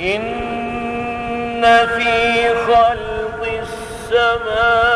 إن في خلق السماوات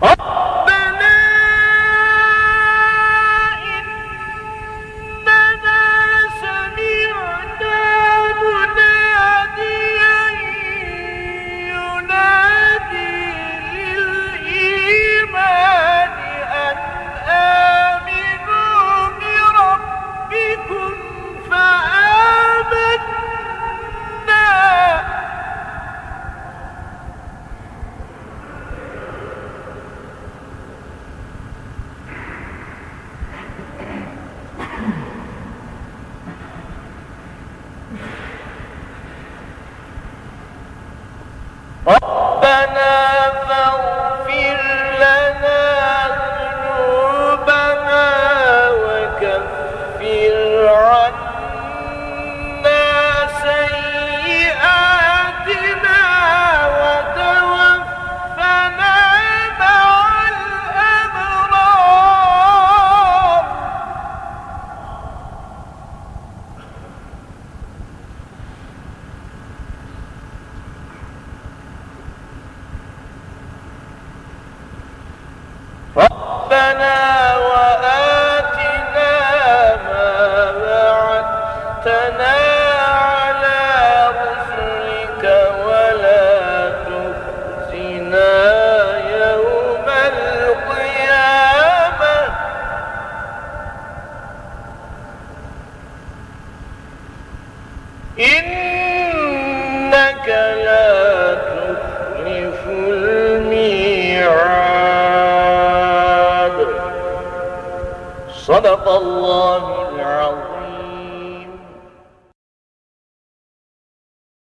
あっ！صدق الله العظيم.